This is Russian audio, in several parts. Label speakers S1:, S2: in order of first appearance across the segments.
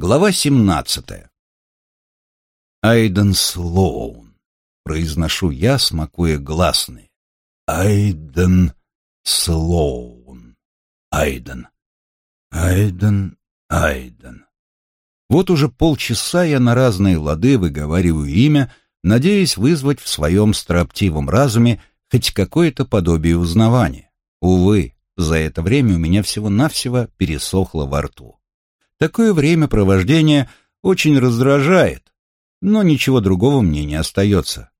S1: Глава 17. Айден Слоун. Произношу я, смакуя гласные. Айден Слоун. Айден. Айден, Айден. Вот уже полчаса я на разные лады выговариваю имя, надеясь вызвать в своем строптивом разуме хоть какое-то подобие узнавания. Увы, за это время у меня всего-навсего пересохло во рту. Такое времяпровождение очень раздражает, но ничего другого мне не остается.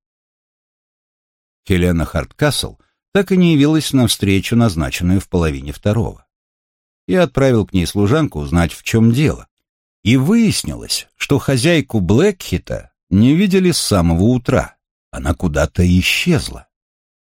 S1: Хелена Харткасл так и не явилась на встречу, назначенную в половине второго. Я отправил к ней служанку узнать, в чем дело. И выяснилось, что хозяйку Блэкхита не видели с самого утра. Она куда-то исчезла.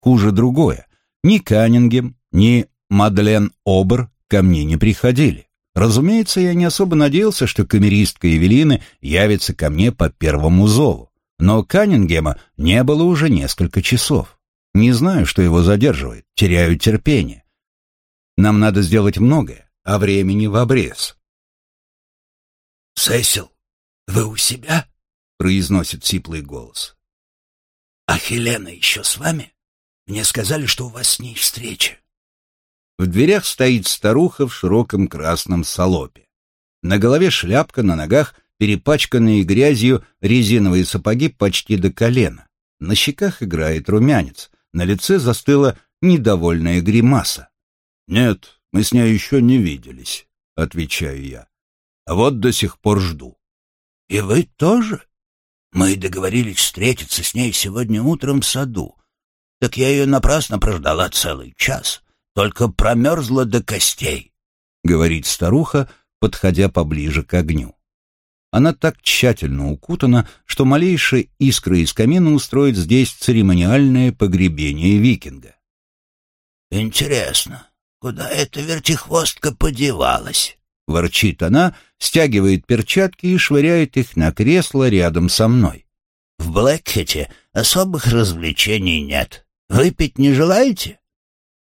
S1: Хуже другое. Ни Каннингем, ни Мадлен Обер ко мне не приходили. Разумеется, я не особо надеялся, что камеристка Евелины явится ко мне по первому зову. Но Каннингема не было уже несколько часов. Не знаю, что его задерживает, теряю терпение. Нам надо сделать многое, а времени в обрез.
S2: «Сесил, вы у себя?» — произносит сиплый голос. «А Хелена еще с вами? Мне сказали, что у вас с ней встреча».
S1: В дверях стоит старуха в широком красном салопе. На голове шляпка, на ногах перепачканные грязью резиновые сапоги почти до колена. На щеках играет румянец, на лице застыла недовольная гримаса. «Нет, мы с ней еще не виделись», — отвечаю я. «А вот до сих пор жду».
S2: «И вы тоже? Мы договорились встретиться с ней сегодня утром в саду. Так я ее напрасно прождала целый час только промерзла до костей», —
S1: говорит старуха, подходя поближе к огню. Она так тщательно укутана, что малейшая искра из камина устроит здесь церемониальное погребение викинга.
S2: «Интересно, куда эта вертихвостка подевалась?»
S1: — ворчит она, стягивает перчатки и швыряет их на кресло рядом со мной.
S2: «В Блэкхете особых развлечений нет. Выпить не желаете?»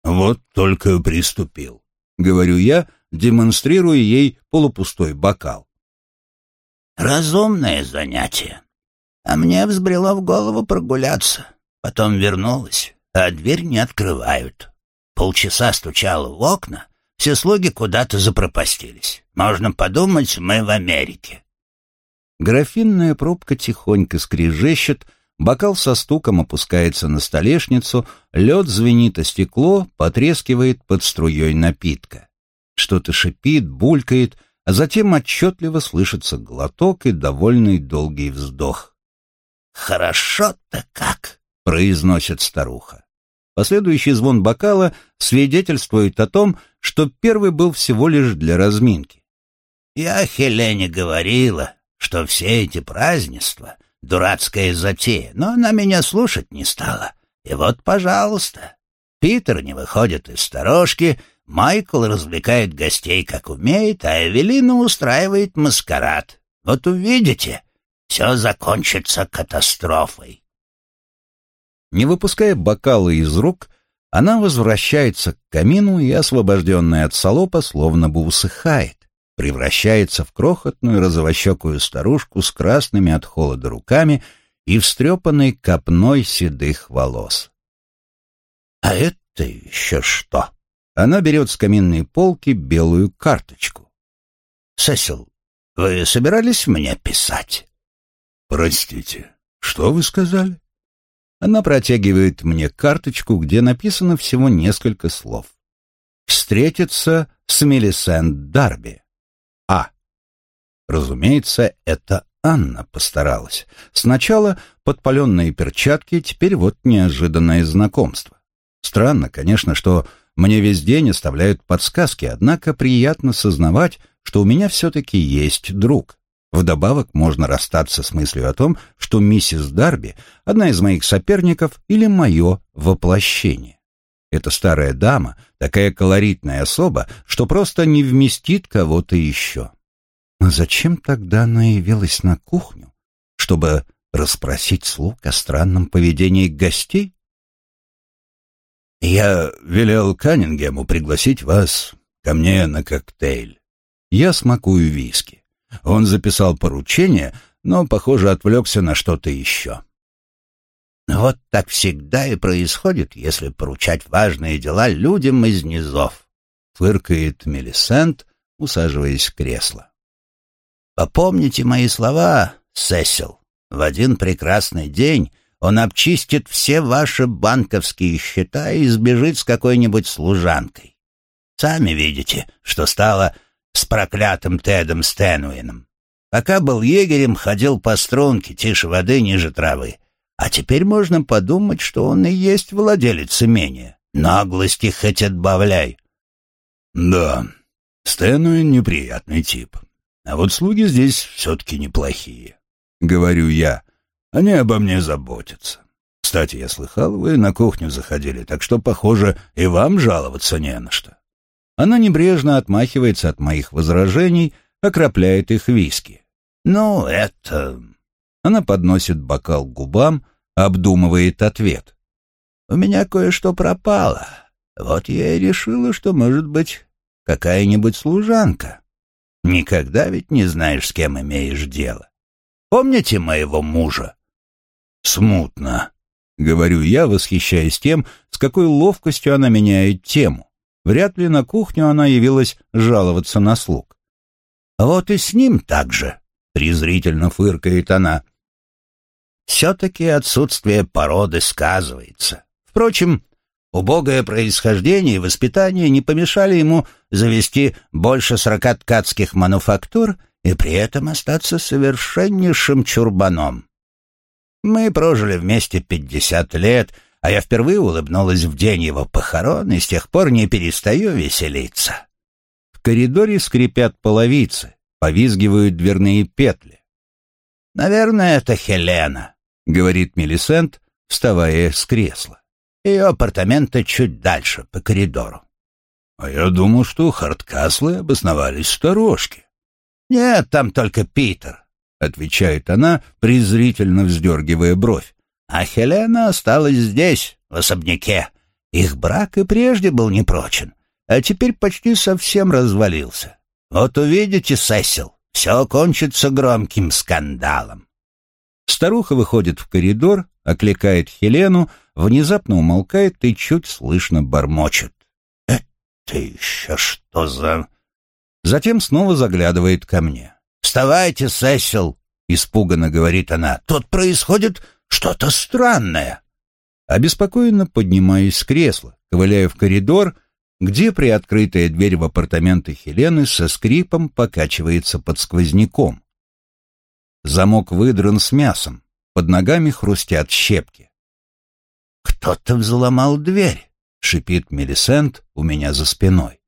S1: «Вот только приступил», — говорю я, демонстрируя ей полупустой бокал.
S2: «Разумное занятие. А мне взбрело в голову прогуляться. Потом вернулась, а дверь не открывают. Полчаса стучала в окна, все слуги куда-то запропастились. Можно подумать, мы в Америке».
S1: Графинная пробка тихонько скрежещет, Бокал со стуком опускается на столешницу, лед звенит о стекло, потрескивает под струей напитка. Что-то шипит, булькает, а затем отчетливо слышится глоток и довольный долгий вздох.
S2: «Хорошо-то как!»
S1: — произносит старуха. Последующий звон бокала свидетельствует о том, что первый был всего лишь для разминки.
S2: «Я Хелене говорила, что все эти празднества дурацкая затея, но она меня слушать не стала. И вот, пожалуйста, Питер не выходит из сторожки, Майкл развлекает гостей как умеет, а Эвелина устраивает маскарад. Вот увидите, все закончится катастрофой.
S1: Не выпуская бокалы из рук, она возвращается к камину и, освобожденная от солопа, словно бы усыхает превращается в крохотную розовощекую старушку с красными от холода руками и встрепанной копной седых волос.
S2: «А это еще что?»
S1: Она берет с каминной полки белую карточку.
S2: «Сесил, вы собирались мне писать?»
S1: «Простите, что вы сказали?» Она протягивает мне карточку, где написано всего несколько слов. «Встретиться с Мелисент Дарби». А. Разумеется, это Анна постаралась. Сначала подпаленные перчатки, теперь вот неожиданное знакомство. Странно, конечно, что мне весь день оставляют подсказки, однако приятно сознавать, что у меня все-таки есть друг. Вдобавок можно расстаться с мыслью о том, что миссис Дарби — одна из моих соперников или мое воплощение. Эта старая дама такая колоритная особа, что просто не вместит кого-то еще. Но зачем тогда она явилась на кухню? Чтобы расспросить слуг о странном поведении гостей? «Я велел Каннингему пригласить вас ко мне на коктейль. Я смакую виски. Он записал поручение, но, похоже, отвлекся на что-то еще.
S2: Вот так всегда и происходит, если поручать важные дела людям из низов,
S1: фыркает Мелисент, усаживаясь в кресло.
S2: Попомните мои слова, Сесил. В один прекрасный день он обчистит все ваши банковские счета и сбежит с какой-нибудь служанкой. Сами видите, что стало с проклятым Тедом Стэнуином. Пока был егерем, ходил по струнке, тише воды, ниже травы. А теперь можно подумать, что он и есть владелец имения. Наглости хоть отбавляй.
S1: Да, Стэнуин неприятный тип. А вот слуги здесь все-таки неплохие. Говорю я. Они обо мне заботятся. Кстати, я слыхал, вы на кухню заходили, так что, похоже, и вам жаловаться не на что. Она небрежно отмахивается от моих возражений, окропляет их виски.
S2: «Ну, это...»
S1: Она подносит бокал к губам, обдумывает ответ.
S2: «У меня кое-что пропало. Вот я и решила, что, может быть, какая-нибудь служанка. Никогда ведь не знаешь, с кем имеешь дело. Помните моего мужа?»
S1: «Смутно», — говорю я, восхищаясь тем, с какой ловкостью она меняет тему. Вряд ли на кухню она явилась жаловаться на слуг.
S2: «Вот и с ним так же», — презрительно фыркает она. «Все-таки отсутствие породы сказывается. Впрочем, убогое происхождение и воспитание не помешали ему завести больше сорока ткацких мануфактур и при этом остаться совершеннейшим чурбаном. Мы прожили вместе пятьдесят лет — а я впервые улыбнулась в день его похорон и с тех пор не перестаю веселиться.
S1: В коридоре скрипят половицы, повизгивают дверные петли.
S2: «Наверное, это Хелена», — говорит Мелисент, вставая с кресла. Ее апартаменты чуть дальше, по коридору.
S1: «А я думал, что Харткаслы обосновались в сторожке».
S2: «Нет, там только Питер», — отвечает она, презрительно вздергивая бровь. А Хелена осталась здесь, в особняке. Их брак и прежде был непрочен, а теперь почти совсем развалился. Вот увидите, Сесил, все кончится громким скандалом.
S1: Старуха выходит в коридор, окликает Хелену, внезапно умолкает и чуть слышно бормочет.
S2: «Это еще что за...»
S1: Затем снова заглядывает ко мне.
S2: «Вставайте, Сесил!» — испуганно говорит она. «Тут происходит что-то странное.
S1: Обеспокоенно поднимаюсь с кресла, ковыляю в коридор, где приоткрытая дверь в апартаменты Хелены со скрипом покачивается под сквозняком. Замок выдран с мясом, под ногами хрустят щепки.
S2: «Кто-то взломал дверь», — шипит Мелисент у меня за спиной.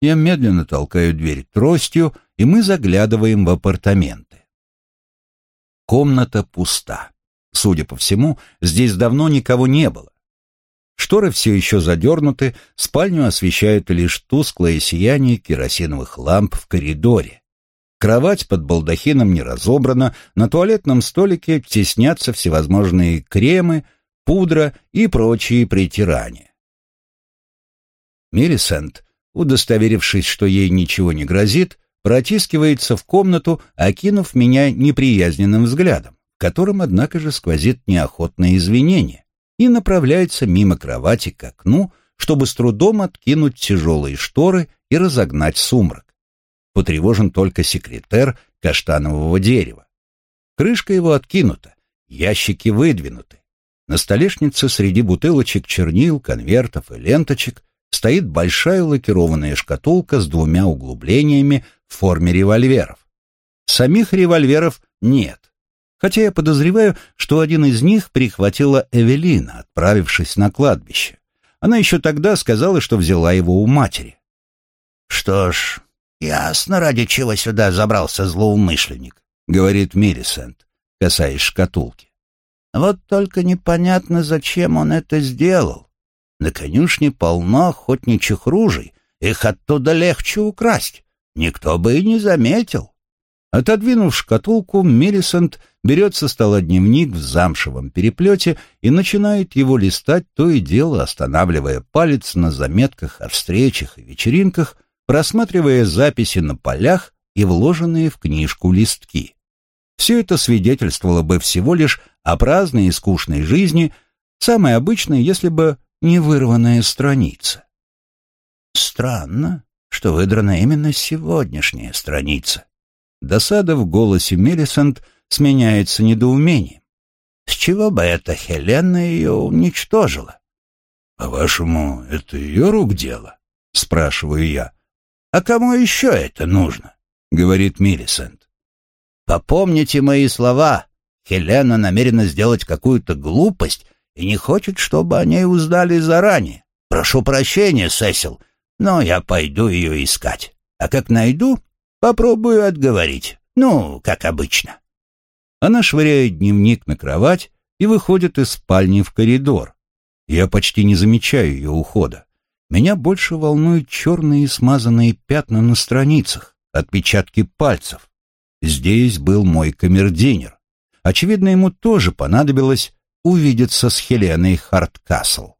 S1: Я медленно толкаю дверь тростью, и мы заглядываем в апартаменты. Комната пуста. Судя по всему, здесь давно никого не было. Шторы все еще задернуты, спальню освещает лишь тусклое сияние керосиновых ламп в коридоре. Кровать под балдахином не разобрана, на туалетном столике теснятся всевозможные кремы, пудра и прочие притирания. Мелисент, удостоверившись, что ей ничего не грозит, протискивается в комнату, окинув меня неприязненным взглядом которым, однако же, сквозит неохотное извинение, и направляется мимо кровати к окну, чтобы с трудом откинуть тяжелые шторы и разогнать сумрак. Потревожен только секретер каштанового дерева. Крышка его откинута, ящики выдвинуты. На столешнице среди бутылочек чернил, конвертов и ленточек стоит большая лакированная шкатулка с двумя углублениями в форме револьверов. Самих револьверов нет, хотя я подозреваю, что один из них прихватила Эвелина, отправившись на кладбище. Она еще тогда сказала, что взяла его у матери.
S2: «Что ж, ясно, ради чего сюда забрался злоумышленник», — говорит Миллисент, касаясь шкатулки. «Вот только непонятно, зачем он это сделал. На конюшне полно охотничьих ружей, их оттуда легче украсть. Никто бы и не заметил».
S1: Отодвинув шкатулку, Миллисент берет со стола дневник в замшевом переплете и начинает его листать, то и дело останавливая палец на заметках о встречах и вечеринках, просматривая записи на полях и вложенные в книжку листки. Все это свидетельствовало бы всего лишь о праздной и скучной жизни, самой обычной, если бы не вырванная страница.
S2: Странно, что выдрана именно сегодняшняя страница.
S1: Досада в голосе Мелисент сменяется недоумением.
S2: С чего бы эта Хелена ее уничтожила?
S1: «По-вашему, это ее рук дело?» — спрашиваю я.
S2: «А кому еще это нужно?» — говорит Миллисент. «Попомните мои слова. Хелена намерена сделать какую-то глупость и не хочет, чтобы о ней узнали заранее. Прошу прощения, Сесил, но я пойду ее искать. А как найду, попробую отговорить. Ну, как обычно».
S1: Она швыряет дневник на кровать и выходит из спальни в коридор. Я почти не замечаю ее ухода. Меня больше волнуют черные смазанные пятна на страницах, отпечатки пальцев. Здесь был мой камердинер. Очевидно, ему тоже понадобилось увидеться с Хеленой Харткасл.